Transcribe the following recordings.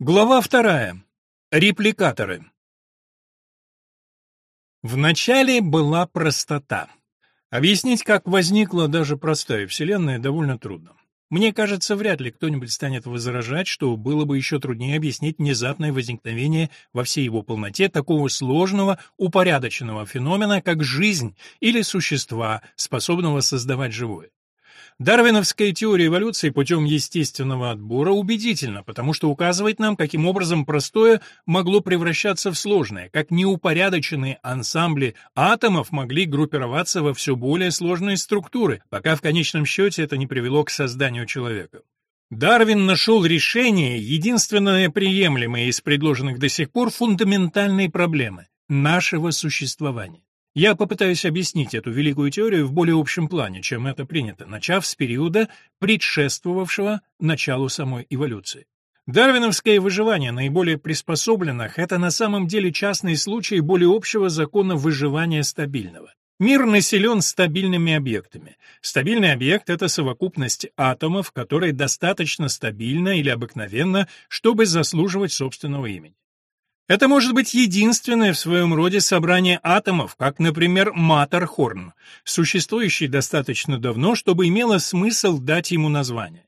Глава вторая. Репликаторы. Вначале была простота. Объяснить, как возникла даже простая Вселенная, довольно трудно. Мне кажется, вряд ли кто-нибудь станет возражать, что было бы еще труднее объяснить внезапное возникновение во всей его полноте такого сложного, упорядоченного феномена, как жизнь или существа, способного создавать живое. Дарвиновская теория эволюции путем естественного отбора убедительна, потому что указывает нам, каким образом простое могло превращаться в сложное, как неупорядоченные ансамбли атомов могли группироваться во все более сложные структуры, пока в конечном счете это не привело к созданию человека. Дарвин нашел решение, единственное приемлемое из предложенных до сих пор фундаментальной проблемы – нашего существования. Я попытаюсь объяснить эту великую теорию в более общем плане, чем это принято, начав с периода, предшествовавшего началу самой эволюции. Дарвиновское выживание наиболее приспособленных – это на самом деле частный случай более общего закона выживания стабильного. Мир населен стабильными объектами. Стабильный объект — это совокупность атомов, которые достаточно стабильна или обыкновенна, чтобы заслуживать собственного имени. Это может быть единственное в своем роде собрание атомов, как, например, Маттерхорн, существующий достаточно давно, чтобы имело смысл дать ему название.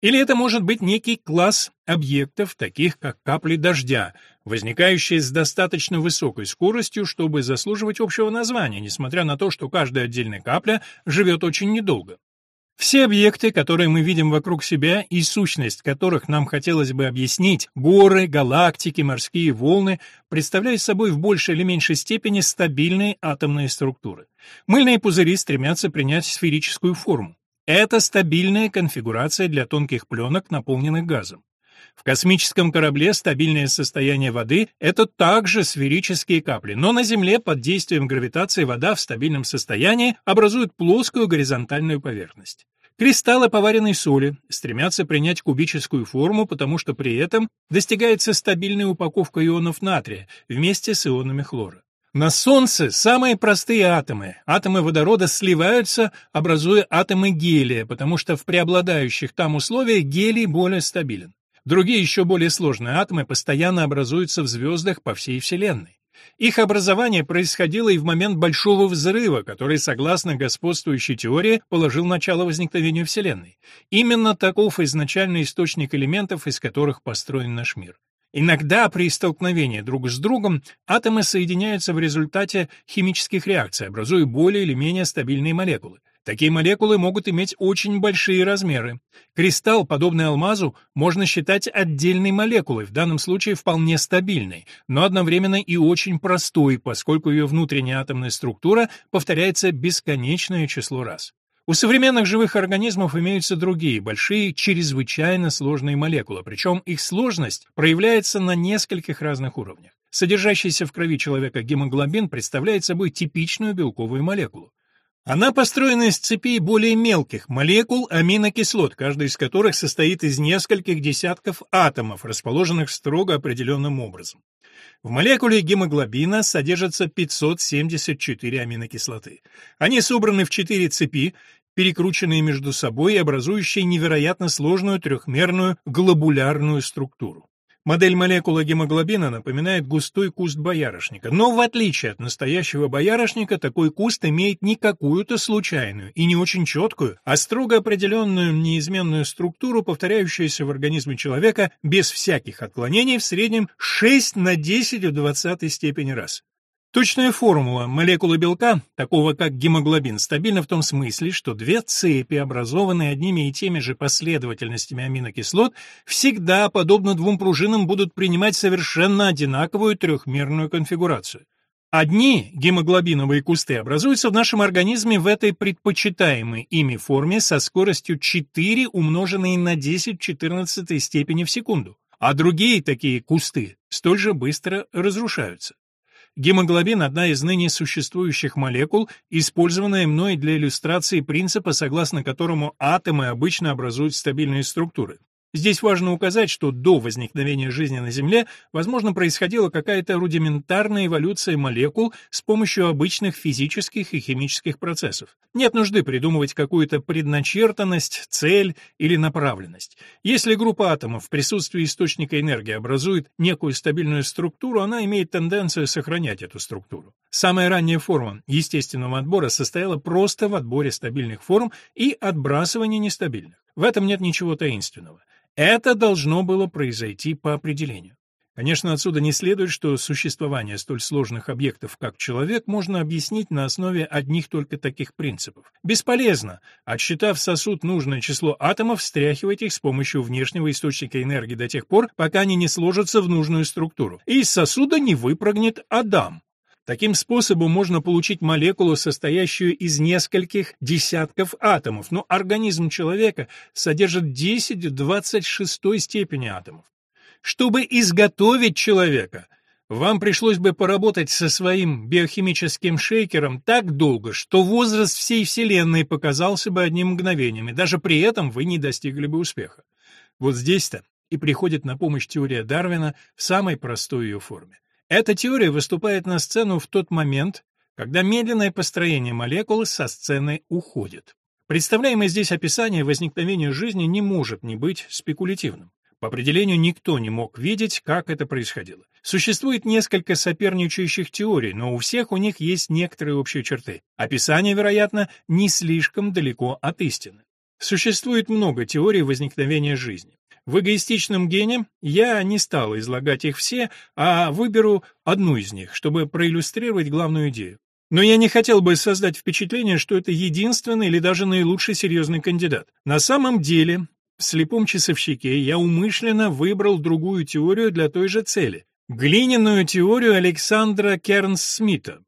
Или это может быть некий класс объектов, таких как капли дождя, возникающие с достаточно высокой скоростью, чтобы заслуживать общего названия, несмотря на то, что каждая отдельная капля живет очень недолго. Все объекты, которые мы видим вокруг себя и сущность которых нам хотелось бы объяснить, горы, галактики, морские волны, представляют собой в большей или меньшей степени стабильные атомные структуры. Мыльные пузыри стремятся принять сферическую форму. Это стабильная конфигурация для тонких пленок, наполненных газом. В космическом корабле стабильное состояние воды — это также сферические капли, но на Земле под действием гравитации вода в стабильном состоянии образует плоскую горизонтальную поверхность. Кристаллы поваренной соли стремятся принять кубическую форму, потому что при этом достигается стабильная упаковка ионов натрия вместе с ионами хлора. На Солнце самые простые атомы, атомы водорода, сливаются, образуя атомы гелия, потому что в преобладающих там условиях гелий более стабилен. Другие еще более сложные атомы постоянно образуются в звездах по всей Вселенной. Их образование происходило и в момент Большого Взрыва, который, согласно господствующей теории, положил начало возникновению Вселенной. Именно таков изначальный источник элементов, из которых построен наш мир. Иногда при столкновении друг с другом атомы соединяются в результате химических реакций, образуя более или менее стабильные молекулы. Такие молекулы могут иметь очень большие размеры. Кристалл, подобный алмазу, можно считать отдельной молекулой, в данном случае вполне стабильной, но одновременно и очень простой, поскольку ее внутренняя атомная структура повторяется бесконечное число раз. У современных живых организмов имеются другие, большие, чрезвычайно сложные молекулы, причем их сложность проявляется на нескольких разных уровнях. Содержащийся в крови человека гемоглобин представляет собой типичную белковую молекулу. Она построена из цепей более мелких молекул аминокислот, каждая из которых состоит из нескольких десятков атомов, расположенных строго определенным образом. В молекуле гемоглобина содержится 574 аминокислоты. Они собраны в четыре цепи, перекрученные между собой и образующие невероятно сложную трехмерную глобулярную структуру. Модель молекулы гемоглобина напоминает густой куст боярышника, но в отличие от настоящего боярышника, такой куст имеет не какую-то случайную и не очень четкую, а строго определенную неизменную структуру, повторяющуюся в организме человека без всяких отклонений в среднем 6 на 10 в 20 степени раз. Точная формула молекулы белка, такого как гемоглобин, стабильна в том смысле, что две цепи, образованные одними и теми же последовательностями аминокислот, всегда, подобно двум пружинам, будут принимать совершенно одинаковую трехмерную конфигурацию. Одни гемоглобиновые кусты образуются в нашем организме в этой предпочитаемой ими форме со скоростью 4 умноженной на 10 в 14 степени в секунду, а другие такие кусты столь же быстро разрушаются. Гемоглобин – одна из ныне существующих молекул, использованная мной для иллюстрации принципа, согласно которому атомы обычно образуют стабильные структуры. Здесь важно указать, что до возникновения жизни на Земле, возможно, происходила какая-то рудиментарная эволюция молекул с помощью обычных физических и химических процессов. Нет нужды придумывать какую-то предначертанность, цель или направленность. Если группа атомов в присутствии источника энергии образует некую стабильную структуру, она имеет тенденцию сохранять эту структуру. Самая ранняя форма естественного отбора состояла просто в отборе стабильных форм и отбрасывании нестабильных. В этом нет ничего таинственного. Это должно было произойти по определению. Конечно, отсюда не следует, что существование столь сложных объектов, как человек, можно объяснить на основе одних только таких принципов. Бесполезно, отсчитав сосуд нужное число атомов, встряхивать их с помощью внешнего источника энергии до тех пор, пока они не сложатся в нужную структуру. И из сосуда не выпрыгнет Адам. Таким способом можно получить молекулу, состоящую из нескольких десятков атомов, но организм человека содержит 10 в 26 степени атомов. Чтобы изготовить человека, вам пришлось бы поработать со своим биохимическим шейкером так долго, что возраст всей Вселенной показался бы одним мгновением, и даже при этом вы не достигли бы успеха. Вот здесь-то и приходит на помощь теория Дарвина в самой простой ее форме. Эта теория выступает на сцену в тот момент, когда медленное построение молекулы со сцены уходит. Представляемое здесь описание возникновения жизни не может не быть спекулятивным. По определению никто не мог видеть, как это происходило. Существует несколько соперничающих теорий, но у всех у них есть некоторые общие черты. Описание, вероятно, не слишком далеко от истины. Существует много теорий возникновения жизни. В эгоистичном гене я не стал излагать их все, а выберу одну из них, чтобы проиллюстрировать главную идею. Но я не хотел бы создать впечатление, что это единственный или даже наилучший серьезный кандидат. На самом деле, в слепом часовщике я умышленно выбрал другую теорию для той же цели. Глиняную теорию Александра Кернс-Смита.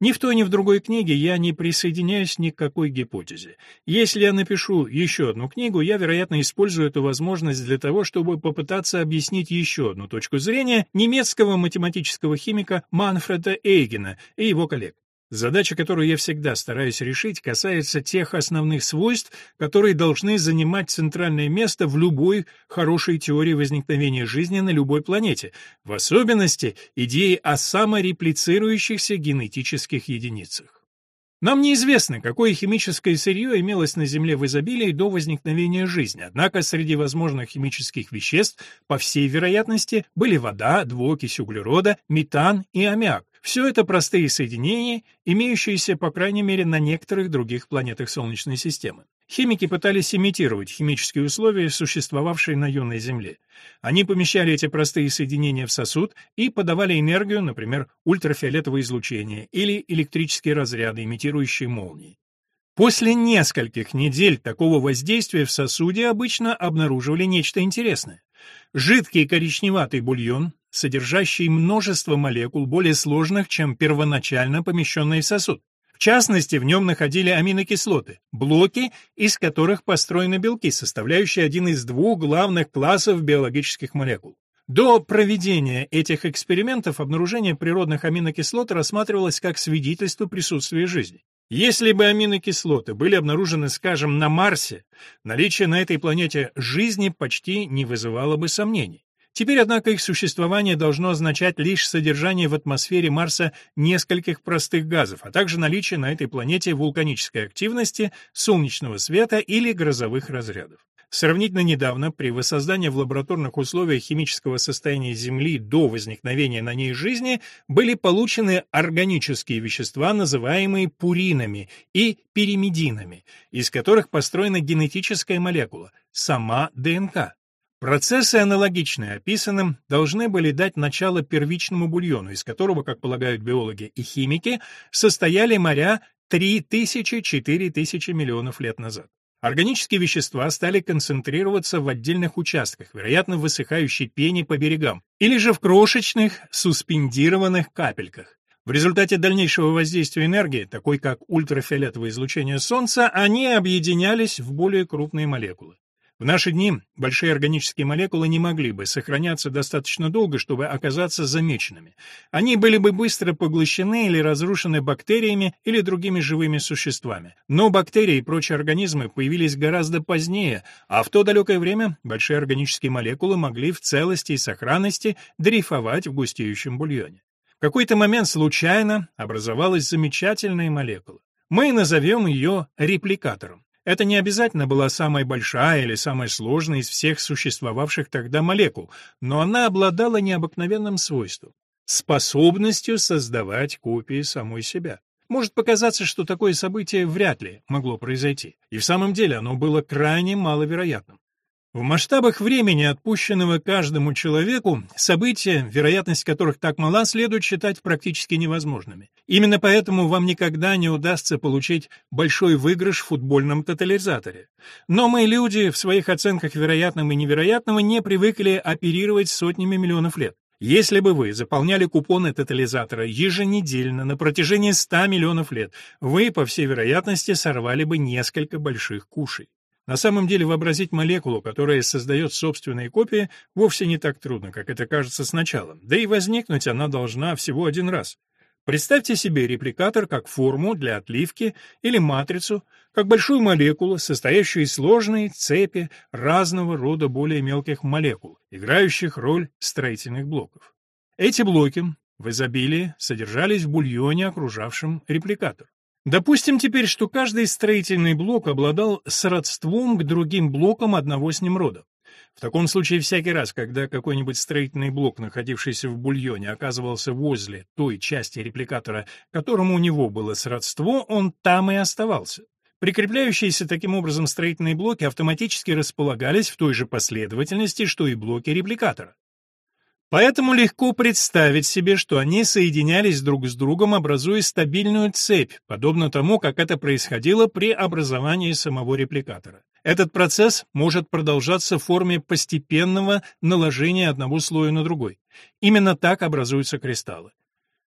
Ни в той, ни в другой книге я не присоединяюсь ни к какой гипотезе. Если я напишу еще одну книгу, я, вероятно, использую эту возможность для того, чтобы попытаться объяснить еще одну точку зрения немецкого математического химика Манфреда Эйгена и его коллег. Задача, которую я всегда стараюсь решить, касается тех основных свойств, которые должны занимать центральное место в любой хорошей теории возникновения жизни на любой планете, в особенности идеи о самореплицирующихся генетических единицах. Нам неизвестно, какое химическое сырье имелось на Земле в изобилии до возникновения жизни, однако среди возможных химических веществ, по всей вероятности, были вода, двуокись углерода, метан и аммиак, все это простые соединения, имеющиеся, по крайней мере, на некоторых других планетах Солнечной системы. Химики пытались имитировать химические условия, существовавшие на юной Земле. Они помещали эти простые соединения в сосуд и подавали энергию, например, ультрафиолетовое излучение или электрические разряды, имитирующие молнии. После нескольких недель такого воздействия в сосуде обычно обнаруживали нечто интересное. Жидкий коричневатый бульон, содержащий множество молекул, более сложных, чем первоначально помещенный сосуд. В частности, в нем находили аминокислоты, блоки, из которых построены белки, составляющие один из двух главных классов биологических молекул. До проведения этих экспериментов обнаружение природных аминокислот рассматривалось как свидетельство присутствия жизни. Если бы аминокислоты были обнаружены, скажем, на Марсе, наличие на этой планете жизни почти не вызывало бы сомнений. Теперь, однако, их существование должно означать лишь содержание в атмосфере Марса нескольких простых газов, а также наличие на этой планете вулканической активности, солнечного света или грозовых разрядов. Сравнительно недавно, при воссоздании в лабораторных условиях химического состояния Земли до возникновения на ней жизни, были получены органические вещества, называемые пуринами и пиримидинами, из которых построена генетическая молекула, сама ДНК. Процессы, аналогичные описанным, должны были дать начало первичному бульону, из которого, как полагают биологи и химики, состояли моря 3000-4000 миллионов лет назад. Органические вещества стали концентрироваться в отдельных участках, вероятно, в высыхающей пене по берегам, или же в крошечных суспендированных капельках. В результате дальнейшего воздействия энергии, такой как ультрафиолетовое излучение Солнца, они объединялись в более крупные молекулы. В наши дни большие органические молекулы не могли бы сохраняться достаточно долго, чтобы оказаться замеченными. Они были бы быстро поглощены или разрушены бактериями или другими живыми существами. Но бактерии и прочие организмы появились гораздо позднее, а в то далекое время большие органические молекулы могли в целости и сохранности дрейфовать в густеющем бульоне. В какой-то момент случайно образовалась замечательная молекула. Мы назовем ее репликатором. Это не обязательно была самая большая или самая сложная из всех существовавших тогда молекул, но она обладала необыкновенным свойством — способностью создавать копии самой себя. Может показаться, что такое событие вряд ли могло произойти, и в самом деле оно было крайне маловероятным. В масштабах времени, отпущенного каждому человеку, события, вероятность которых так мала, следует считать практически невозможными. Именно поэтому вам никогда не удастся получить большой выигрыш в футбольном тотализаторе. Но мы, люди, в своих оценках вероятного и невероятного не привыкли оперировать сотнями миллионов лет. Если бы вы заполняли купоны тотализатора еженедельно на протяжении 100 миллионов лет, вы, по всей вероятности, сорвали бы несколько больших кушей. На самом деле вообразить молекулу, которая создает собственные копии, вовсе не так трудно, как это кажется сначала. Да и возникнуть она должна всего один раз. Представьте себе репликатор как форму для отливки или матрицу, как большую молекулу, состоящую из сложной цепи разного рода более мелких молекул, играющих роль строительных блоков. Эти блоки в изобилии содержались в бульоне, окружавшем репликатор. Допустим теперь, что каждый строительный блок обладал сродством к другим блокам одного с ним рода. В таком случае всякий раз, когда какой-нибудь строительный блок, находившийся в бульоне, оказывался возле той части репликатора, которому у него было сродство, он там и оставался. Прикрепляющиеся таким образом строительные блоки автоматически располагались в той же последовательности, что и блоки репликатора. Поэтому легко представить себе, что они соединялись друг с другом, образуя стабильную цепь, подобно тому, как это происходило при образовании самого репликатора. Этот процесс может продолжаться в форме постепенного наложения одного слоя на другой. Именно так образуются кристаллы.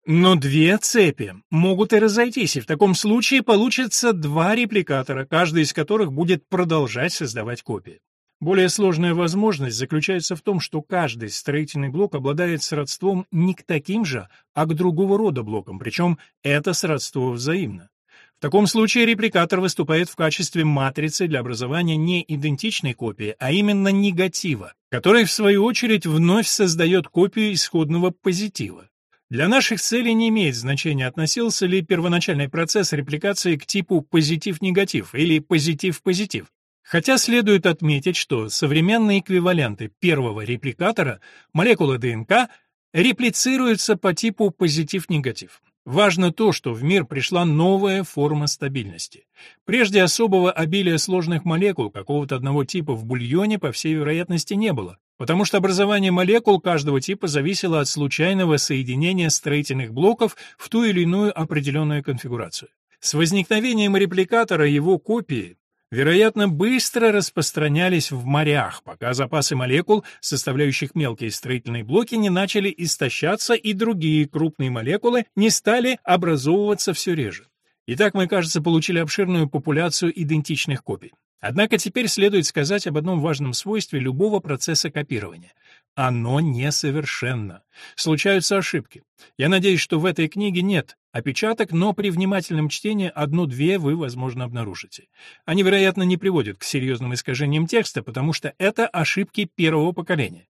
Но две цепи могут и разойтись, и в таком случае получится два репликатора, каждый из которых будет продолжать создавать копии. Более сложная возможность заключается в том, что каждый строительный блок обладает сродством не к таким же, а к другого рода блокам, причем это сродство взаимно. В таком случае репликатор выступает в качестве матрицы для образования не идентичной копии, а именно негатива, который, в свою очередь, вновь создает копию исходного позитива. Для наших целей не имеет значения, относился ли первоначальный процесс репликации к типу позитив-негатив или позитив-позитив. Хотя следует отметить, что современные эквиваленты первого репликатора, молекулы ДНК, реплицируются по типу позитив-негатив. Важно то, что в мир пришла новая форма стабильности. Прежде особого обилия сложных молекул какого-то одного типа в бульоне, по всей вероятности, не было, потому что образование молекул каждого типа зависело от случайного соединения строительных блоков в ту или иную определенную конфигурацию. С возникновением репликатора его копии вероятно, быстро распространялись в морях, пока запасы молекул, составляющих мелкие строительные блоки, не начали истощаться и другие крупные молекулы не стали образовываться все реже. Итак, мы, кажется, получили обширную популяцию идентичных копий. Однако теперь следует сказать об одном важном свойстве любого процесса копирования. Оно несовершенно. Случаются ошибки. Я надеюсь, что в этой книге нет опечаток, но при внимательном чтении одну-две вы, возможно, обнаружите. Они, вероятно, не приводят к серьезным искажениям текста, потому что это ошибки первого поколения.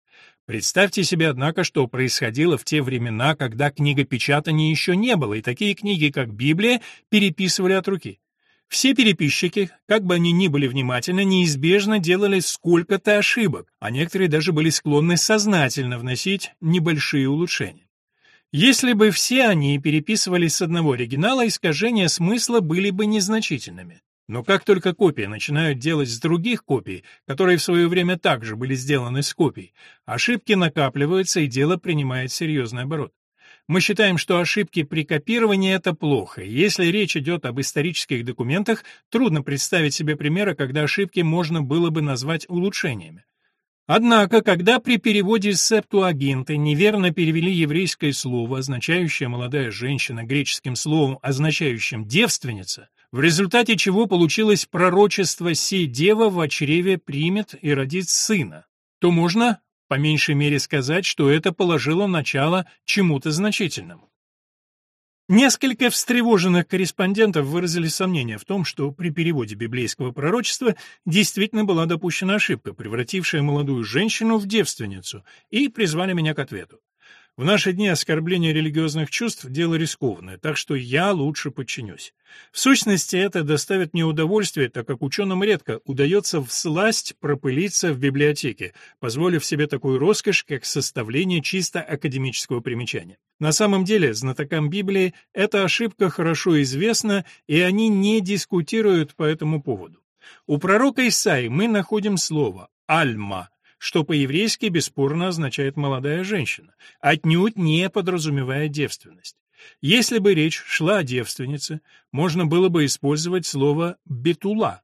Представьте себе, однако, что происходило в те времена, когда книгопечатания еще не было, и такие книги, как Библия, переписывали от руки. Все переписчики, как бы они ни были внимательны, неизбежно делали сколько-то ошибок, а некоторые даже были склонны сознательно вносить небольшие улучшения. Если бы все они переписывались с одного оригинала, искажения смысла были бы незначительными. Но как только копии начинают делать с других копий, которые в свое время также были сделаны с копий, ошибки накапливаются и дело принимает серьезный оборот. Мы считаем, что ошибки при копировании — это плохо. Если речь идет об исторических документах, трудно представить себе примера, когда ошибки можно было бы назвать улучшениями. Однако, когда при переводе септуагинты неверно перевели еврейское слово, означающее «молодая женщина», греческим словом, означающим «девственница», в результате чего получилось пророчество «Си дева в чреве примет и родит сына», то можно, по меньшей мере, сказать, что это положило начало чему-то значительному. Несколько встревоженных корреспондентов выразили сомнение в том, что при переводе библейского пророчества действительно была допущена ошибка, превратившая молодую женщину в девственницу, и призвали меня к ответу. В наши дни оскорбление религиозных чувств – дело рискованное, так что я лучше подчинюсь. В сущности, это доставит мне удовольствие, так как ученым редко удается всласть пропылиться в библиотеке, позволив себе такую роскошь, как составление чисто академического примечания. На самом деле, знатокам Библии эта ошибка хорошо известна, и они не дискутируют по этому поводу. У пророка Исаи мы находим слово «альма», что по-еврейски бесспорно означает «молодая женщина», отнюдь не подразумевая девственность. Если бы речь шла о девственнице, можно было бы использовать слово «бетула».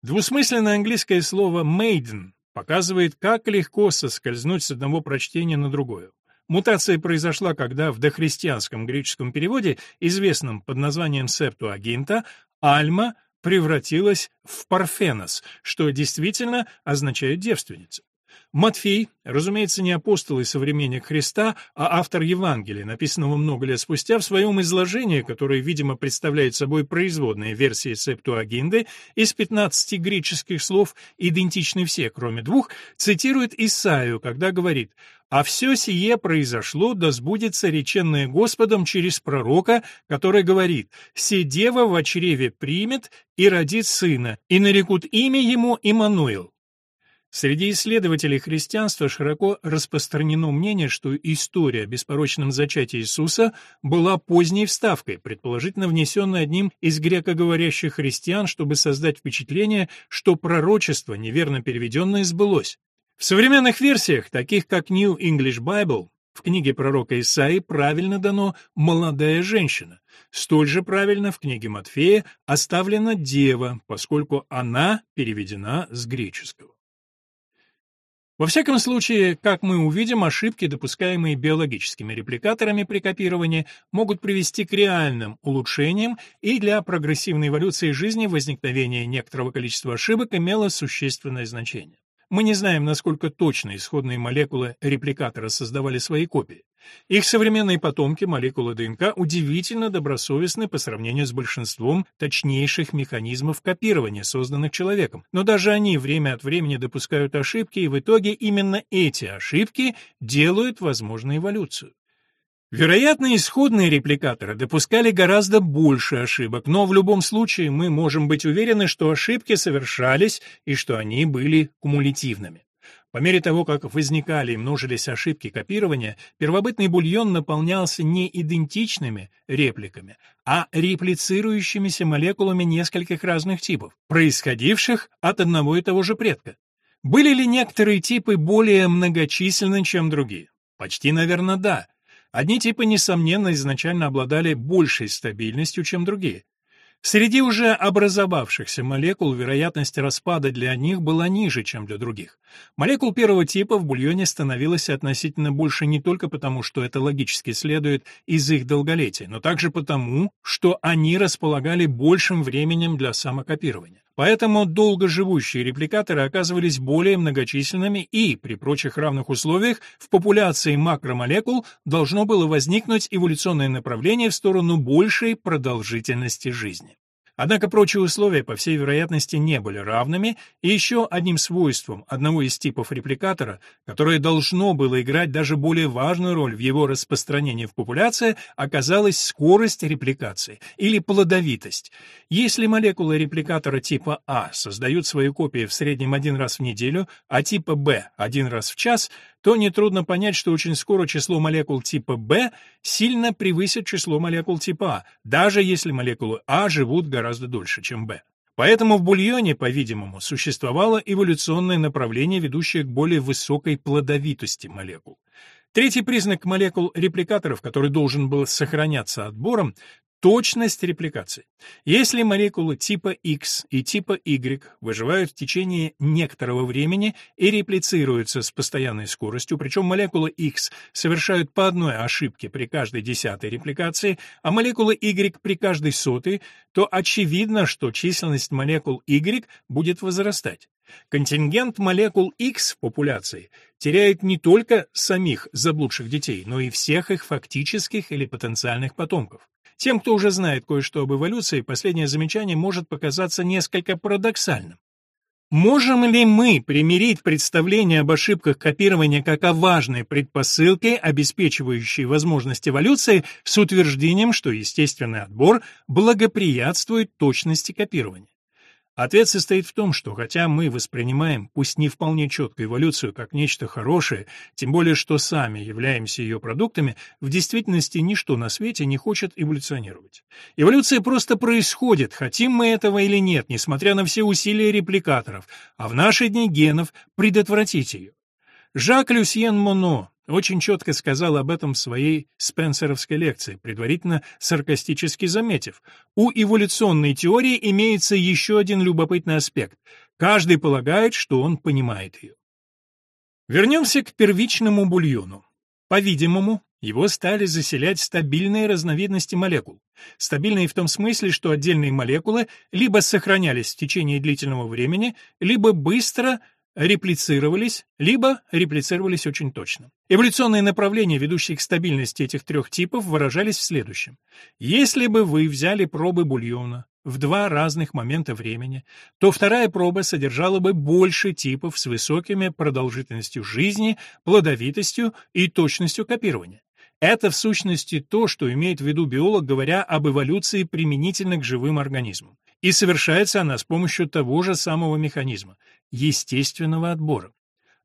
Двусмысленное английское слово «maiden» показывает, как легко соскользнуть с одного прочтения на другое. Мутация произошла, когда в дохристианском греческом переводе, известном под названием Септуагинта, «альма» превратилась в «парфенос», что действительно означает «девственница». Матфей, разумеется, не апостол и современник Христа, а автор Евангелия, написанного много лет спустя, в своем изложении, которое, видимо, представляет собой производные версии Септуагинты, из 15 греческих слов, идентичны все, кроме двух, цитирует Исаию, когда говорит «А все сие произошло, да сбудется реченное Господом через пророка, который говорит, «Се дева в чреве примет и родит сына, и нарекут имя ему Имануил». Среди исследователей христианства широко распространено мнение, что история о беспорочном зачатии Иисуса была поздней вставкой, предположительно внесенной одним из грекоговорящих христиан, чтобы создать впечатление, что пророчество, неверно переведенное, сбылось. В современных версиях, таких как New English Bible, в книге пророка Исаии правильно дано «молодая женщина». Столь же правильно в книге Матфея оставлена «дева», поскольку она переведена с греческого. Во всяком случае, как мы увидим, ошибки, допускаемые биологическими репликаторами при копировании, могут привести к реальным улучшениям, и для прогрессивной эволюции жизни возникновение некоторого количества ошибок имело существенное значение. Мы не знаем, насколько точно исходные молекулы репликатора создавали свои копии. Их современные потомки, молекулы ДНК, удивительно добросовестны по сравнению с большинством точнейших механизмов копирования, созданных человеком. Но даже они время от времени допускают ошибки, и в итоге именно эти ошибки делают возможной эволюцию. Вероятно, исходные репликаторы допускали гораздо больше ошибок, но в любом случае мы можем быть уверены, что ошибки совершались и что они были кумулятивными. По мере того, как возникали и множились ошибки копирования, первобытный бульон наполнялся не идентичными репликами, а реплицирующимися молекулами нескольких разных типов, происходивших от одного и того же предка. Были ли некоторые типы более многочисленны, чем другие? Почти, наверное, да. Одни типы, несомненно, изначально обладали большей стабильностью, чем другие. Среди уже образовавшихся молекул вероятность распада для них была ниже, чем для других. Молекул первого типа в бульоне становилось относительно больше не только потому, что это логически следует из их долголетия, но также потому, что они располагали большим временем для самокопирования. Поэтому долгоживущие репликаторы оказывались более многочисленными и, при прочих равных условиях, в популяции макромолекул должно было возникнуть эволюционное направление в сторону большей продолжительности жизни. Однако прочие условия, по всей вероятности, не были равными, и еще одним свойством одного из типов репликатора, которое должно было играть даже более важную роль в его распространении в популяции, оказалась скорость репликации, или плодовитость. Если молекулы репликатора типа А создают свои копии в среднем один раз в неделю, а типа Б один раз в час – то нетрудно понять, что очень скоро число молекул типа B сильно превысит число молекул типа А, даже если молекулы А живут гораздо дольше, чем B. Поэтому в бульоне, по-видимому, существовало эволюционное направление, ведущее к более высокой плодовитости молекул. Третий признак молекул репликаторов, который должен был сохраняться отбором, Точность репликации. Если молекулы типа X и типа Y выживают в течение некоторого времени и реплицируются с постоянной скоростью, причем молекулы X совершают по одной ошибке при каждой десятой репликации, а молекулы Y при каждой сотой, то очевидно, что численность молекул Y будет возрастать. Контингент молекул X в популяции теряет не только самих заблудших детей, но и всех их фактических или потенциальных потомков. Тем, кто уже знает кое-что об эволюции, последнее замечание может показаться несколько парадоксальным. Можем ли мы примирить представление об ошибках копирования как о важной предпосылке, обеспечивающей возможность эволюции, с утверждением, что естественный отбор благоприятствует точности копирования? Ответ состоит в том, что хотя мы воспринимаем, пусть не вполне четко, эволюцию как нечто хорошее, тем более что сами являемся ее продуктами, в действительности ничто на свете не хочет эволюционировать. Эволюция просто происходит, хотим мы этого или нет, несмотря на все усилия репликаторов, а в наши дни генов предотвратить ее. Жак Люсьен Моно, очень четко сказал об этом в своей спенсеровской лекции, предварительно саркастически заметив. У эволюционной теории имеется еще один любопытный аспект. Каждый полагает, что он понимает ее. Вернемся к первичному бульону. По-видимому, его стали заселять стабильные разновидности молекул. Стабильные в том смысле, что отдельные молекулы либо сохранялись в течение длительного времени, либо быстро реплицировались, либо реплицировались очень точно. Эволюционные направления, ведущие к стабильности этих трех типов, выражались в следующем. Если бы вы взяли пробы бульона в два разных момента времени, то вторая проба содержала бы больше типов с высокими продолжительностью жизни, плодовитостью и точностью копирования. Это в сущности то, что имеет в виду биолог, говоря об эволюции применительно к живым организмам. И совершается она с помощью того же самого механизма – естественного отбора.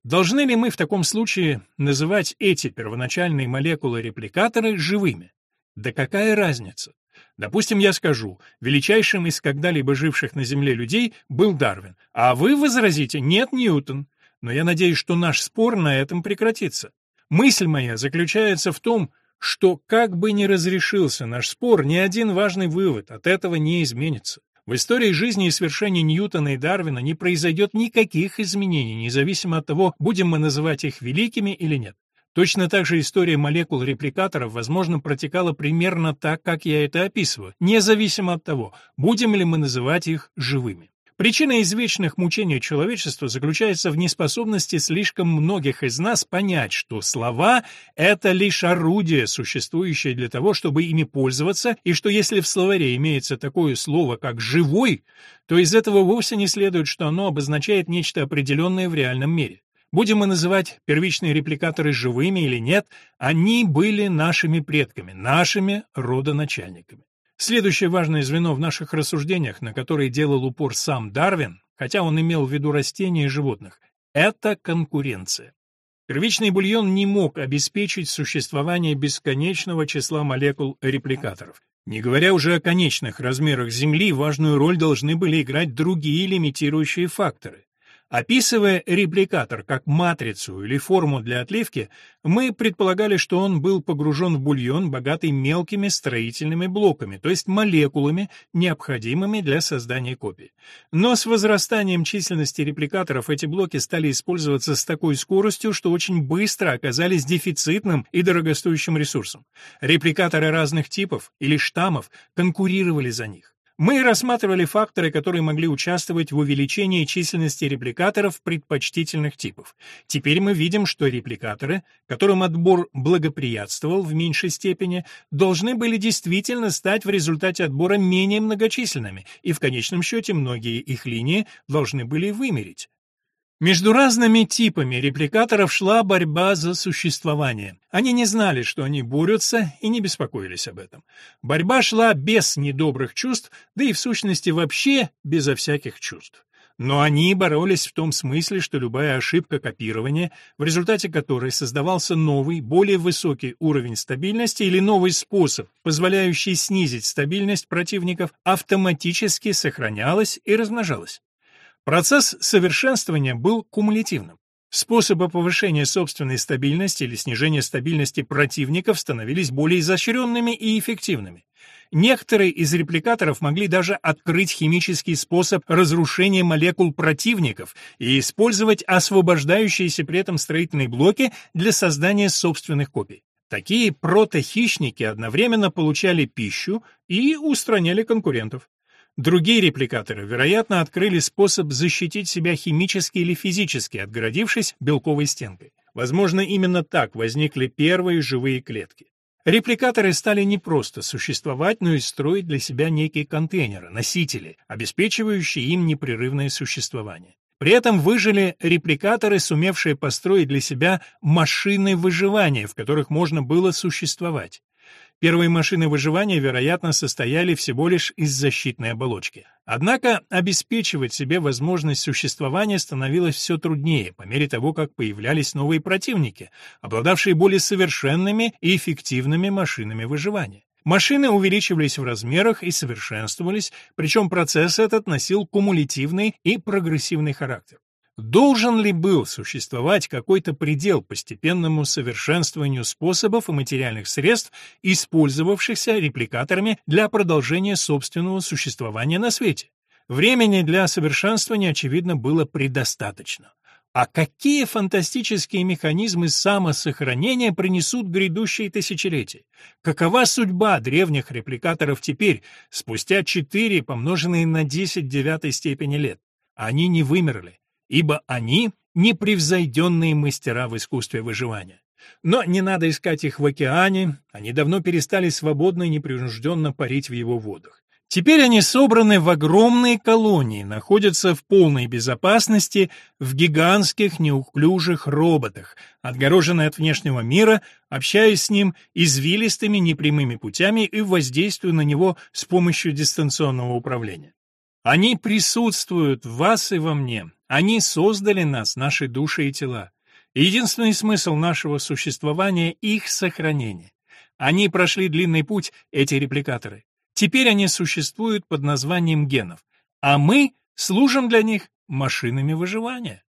Должны ли мы в таком случае называть эти первоначальные молекулы-репликаторы живыми? Да какая разница? Допустим, я скажу, величайшим из когда-либо живших на Земле людей был Дарвин, а вы возразите «нет, Ньютон». Но я надеюсь, что наш спор на этом прекратится. Мысль моя заключается в том, что как бы ни разрешился наш спор, ни один важный вывод от этого не изменится. В истории жизни и свершений Ньютона и Дарвина не произойдет никаких изменений, независимо от того, будем мы называть их великими или нет. Точно так же история молекул репликаторов, возможно, протекала примерно так, как я это описываю, независимо от того, будем ли мы называть их живыми. Причина извечных мучений человечества заключается в неспособности слишком многих из нас понять, что слова — это лишь орудие, существующее для того, чтобы ими пользоваться, и что если в словаре имеется такое слово, как «живой», то из этого вовсе не следует, что оно обозначает нечто определенное в реальном мире. Будем мы называть первичные репликаторы живыми или нет, они были нашими предками, нашими родоначальниками. Следующее важное звено в наших рассуждениях, на которое делал упор сам Дарвин, хотя он имел в виду растения и животных, это конкуренция. Первичный бульон не мог обеспечить существование бесконечного числа молекул репликаторов. Не говоря уже о конечных размерах Земли, важную роль должны были играть другие лимитирующие факторы. Описывая репликатор как матрицу или форму для отливки, мы предполагали, что он был погружен в бульон, богатый мелкими строительными блоками, то есть молекулами, необходимыми для создания копий. Но с возрастанием численности репликаторов эти блоки стали использоваться с такой скоростью, что очень быстро оказались дефицитным и дорогостоящим ресурсом. Репликаторы разных типов или штаммов конкурировали за них. Мы рассматривали факторы, которые могли участвовать в увеличении численности репликаторов предпочтительных типов. Теперь мы видим, что репликаторы, которым отбор благоприятствовал в меньшей степени, должны были действительно стать в результате отбора менее многочисленными, и в конечном счете многие их линии должны были вымереть. Между разными типами репликаторов шла борьба за существование. Они не знали, что они борются, и не беспокоились об этом. Борьба шла без недобрых чувств, да и в сущности вообще безо всяких чувств. Но они боролись в том смысле, что любая ошибка копирования, в результате которой создавался новый, более высокий уровень стабильности или новый способ, позволяющий снизить стабильность противников, автоматически сохранялась и размножалась. Процесс совершенствования был кумулятивным. Способы повышения собственной стабильности или снижения стабильности противников становились более изощренными и эффективными. Некоторые из репликаторов могли даже открыть химический способ разрушения молекул противников и использовать освобождающиеся при этом строительные блоки для создания собственных копий. Такие протохищники одновременно получали пищу и устраняли конкурентов. Другие репликаторы, вероятно, открыли способ защитить себя химически или физически, отгородившись белковой стенкой. Возможно, именно так возникли первые живые клетки. Репликаторы стали не просто существовать, но и строить для себя некие контейнеры, носители, обеспечивающие им непрерывное существование. При этом выжили репликаторы, сумевшие построить для себя машины выживания, в которых можно было существовать. Первые машины выживания, вероятно, состояли всего лишь из защитной оболочки. Однако обеспечивать себе возможность существования становилось все труднее по мере того, как появлялись новые противники, обладавшие более совершенными и эффективными машинами выживания. Машины увеличивались в размерах и совершенствовались, причем процесс этот носил кумулятивный и прогрессивный характер. Должен ли был существовать какой-то предел постепенному совершенствованию способов и материальных средств, использовавшихся репликаторами для продолжения собственного существования на свете? Времени для совершенствования, очевидно, было предостаточно. А какие фантастические механизмы самосохранения принесут грядущие тысячелетия? Какова судьба древних репликаторов теперь, спустя 4 помноженные на 10 девятой степени лет? Они не вымерли ибо они — непревзойденные мастера в искусстве выживания. Но не надо искать их в океане, они давно перестали свободно и непринужденно парить в его водах. Теперь они собраны в огромные колонии, находятся в полной безопасности в гигантских неуклюжих роботах, отгороженные от внешнего мира, общаясь с ним извилистыми непрямыми путями и воздействуя на него с помощью дистанционного управления. Они присутствуют в вас и во мне, они создали нас, наши души и тела. единственный смысл нашего существования — их сохранение. Они прошли длинный путь, эти репликаторы. Теперь они существуют под названием генов, а мы служим для них машинами выживания.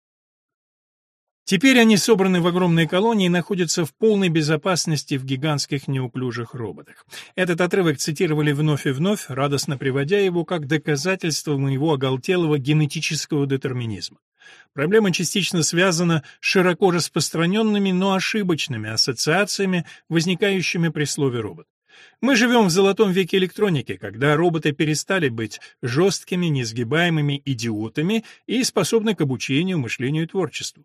Теперь они собраны в огромные колонии и находятся в полной безопасности в гигантских неуклюжих роботах. Этот отрывок цитировали вновь и вновь, радостно приводя его как доказательство моего оголтелого генетического детерминизма. Проблема частично связана с широко распространенными, но ошибочными ассоциациями, возникающими при слове «робот». Мы живем в золотом веке электроники, когда роботы перестали быть жесткими, несгибаемыми идиотами и способны к обучению, мышлению и творчеству.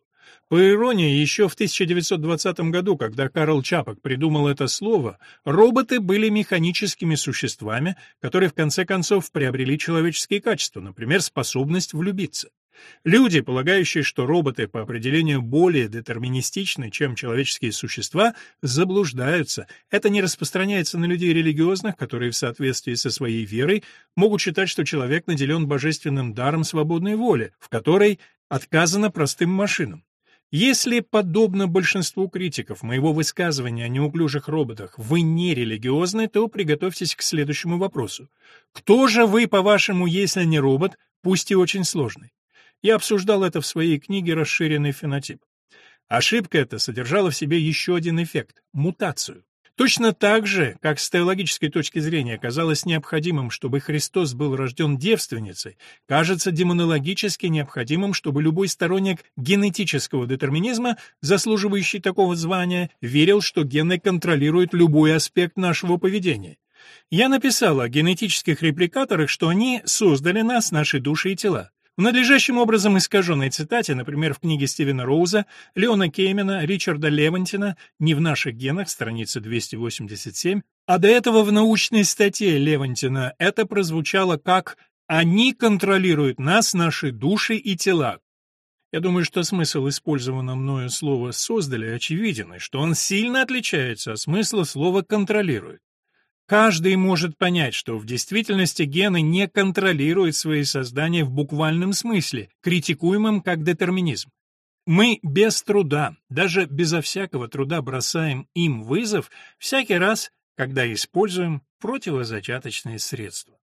По иронии, еще в 1920 году, когда Карл Чапок придумал это слово, роботы были механическими существами, которые в конце концов приобрели человеческие качества, например, способность влюбиться. Люди, полагающие, что роботы по определению более детерминистичны, чем человеческие существа, заблуждаются. Это не распространяется на людей религиозных, которые в соответствии со своей верой могут считать, что человек наделен божественным даром свободной воли, в которой отказано простым машинам. Если, подобно большинству критиков моего высказывания о неуклюжих роботах, вы не религиозны, то приготовьтесь к следующему вопросу. Кто же вы, по-вашему, если не робот, пусть и очень сложный? Я обсуждал это в своей книге «Расширенный фенотип». Ошибка эта содержала в себе еще один эффект — мутацию. Точно так же, как с теологической точки зрения казалось необходимым, чтобы Христос был рожден девственницей, кажется демонологически необходимым, чтобы любой сторонник генетического детерминизма, заслуживающий такого звания, верил, что гены контролируют любой аспект нашего поведения. Я написал о генетических репликаторах, что они создали нас, наши души и тела. Надлежащим образом искаженной цитате, например, в книге Стивена Роуза, Леона Кеймена, Ричарда Левантина «Не в наших генах», страница 287, а до этого в научной статье Левантина это прозвучало как «Они контролируют нас, наши души и тела». Я думаю, что смысл использованного мною слова «создали» очевиден, и что он сильно отличается от смысла слова «контролирует». Каждый может понять, что в действительности гены не контролируют свои создания в буквальном смысле, критикуемом как детерминизм. Мы без труда, даже безо всякого труда бросаем им вызов всякий раз, когда используем противозачаточные средства.